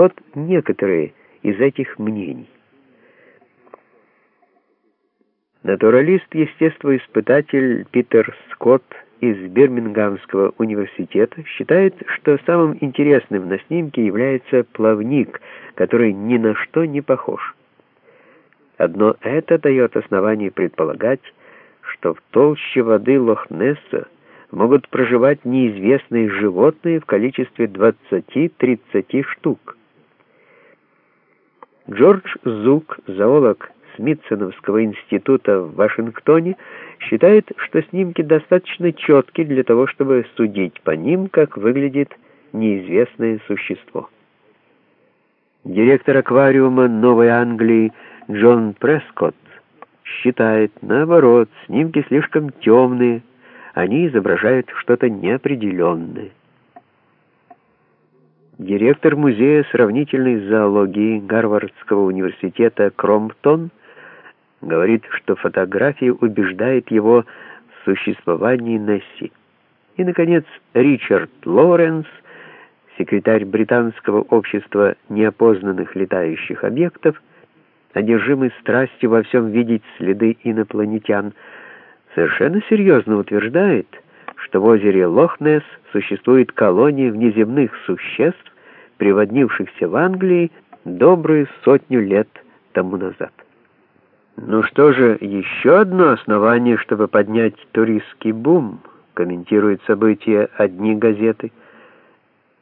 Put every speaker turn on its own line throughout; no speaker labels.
Вот некоторые из этих мнений. Натуралист-естествоиспытатель Питер Скотт из Бирмингамского университета считает, что самым интересным на снимке является плавник, который ни на что не похож. Одно это дает основание предполагать, что в толще воды Лохнесса могут проживать неизвестные животные в количестве 20-30 штук. Джордж Зук, зоолог Смитсоновского института в Вашингтоне, считает, что снимки достаточно четкие для того, чтобы судить по ним, как выглядит неизвестное существо. Директор аквариума Новой Англии Джон Прескотт считает, наоборот, снимки слишком темные, они изображают что-то неопределенное. Директор музея сравнительной зоологии Гарвардского университета Кромптон говорит, что фотография убеждает его в существовании Несси. И, наконец, Ричард Лоуренс, секретарь британского общества неопознанных летающих объектов, одержимый страстью во всем видеть следы инопланетян, совершенно серьезно утверждает, что в озере Лохнесс существует колония внеземных существ, приводнившихся в Англии добрую сотню лет тому назад. Ну что же, еще одно основание, чтобы поднять туристский бум, комментирует события одни газеты.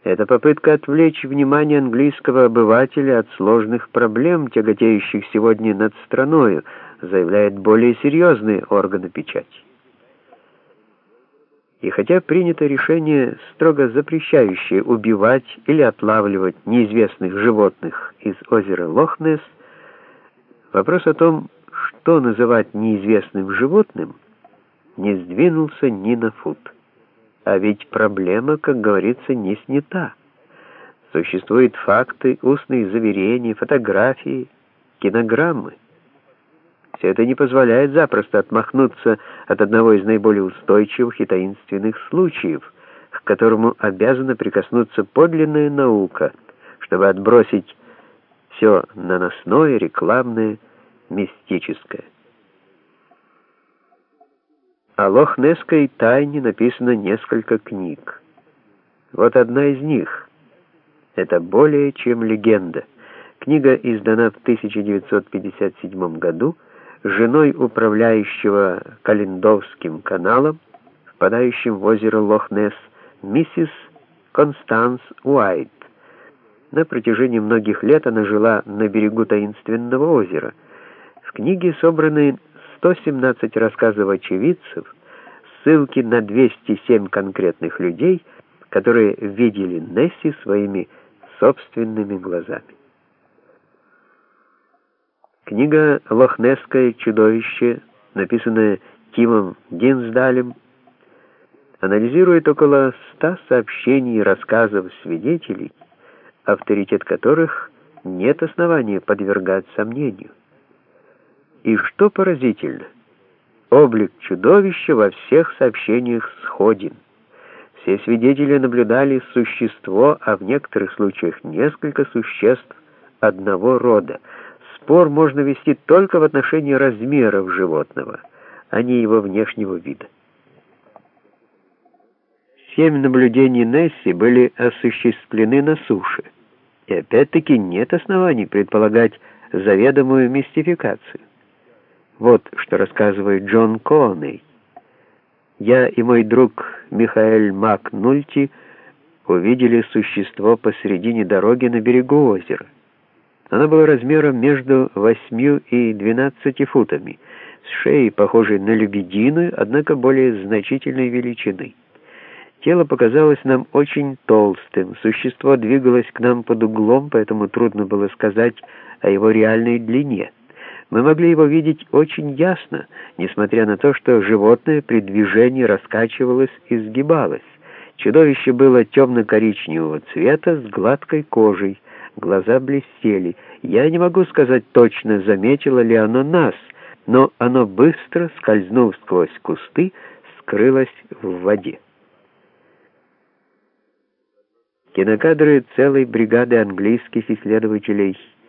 Это попытка отвлечь внимание английского обывателя от сложных проблем, тяготеющих сегодня над страною, заявляет более серьезные органы печати. И хотя принято решение, строго запрещающее убивать или отлавливать неизвестных животных из озера Лохнесс, вопрос о том, что называть неизвестным животным, не сдвинулся ни на фут. А ведь проблема, как говорится, не снята. Существуют факты, устные заверения, фотографии, кинограммы. Все это не позволяет запросто отмахнуться от одного из наиболее устойчивых и таинственных случаев, к которому обязана прикоснуться подлинная наука, чтобы отбросить все наносное, рекламное, мистическое. О Лохнесской тайне написано несколько книг. Вот одна из них. Это более чем легенда. Книга издана в 1957 году женой управляющего Калиндовским каналом, впадающим в озеро Лохнесс, миссис Констанс Уайт. На протяжении многих лет она жила на берегу таинственного озера — в книге собраны 117 рассказов очевидцев, ссылки на 207 конкретных людей, которые видели Несси своими собственными глазами. Книга «Лохнесское чудовище», написанная Тимом Динсдалем, анализирует около ста сообщений и рассказов свидетелей, авторитет которых нет основания подвергать сомнению. И что поразительно, облик чудовища во всех сообщениях сходен. Все свидетели наблюдали существо, а в некоторых случаях несколько существ одного рода. Спор можно вести только в отношении размеров животного, а не его внешнего вида. Семь наблюдений Несси были осуществлены на суше, и опять-таки нет оснований предполагать заведомую мистификацию. Вот что рассказывает Джон Конней. Я и мой друг Михаэль Макнульти увидели существо посередине дороги на берегу озера. Оно было размером между 8 и 12 футами, с шеей, похожей на лебединую, однако более значительной величины. Тело показалось нам очень толстым, существо двигалось к нам под углом, поэтому трудно было сказать о его реальной длине. Мы могли его видеть очень ясно, несмотря на то, что животное при движении раскачивалось и сгибалось. Чудовище было темно-коричневого цвета с гладкой кожей, глаза блестели. Я не могу сказать точно, заметило ли оно нас, но оно быстро, скользнув сквозь кусты, скрылось в воде. кинокадры целой бригады английских исследователей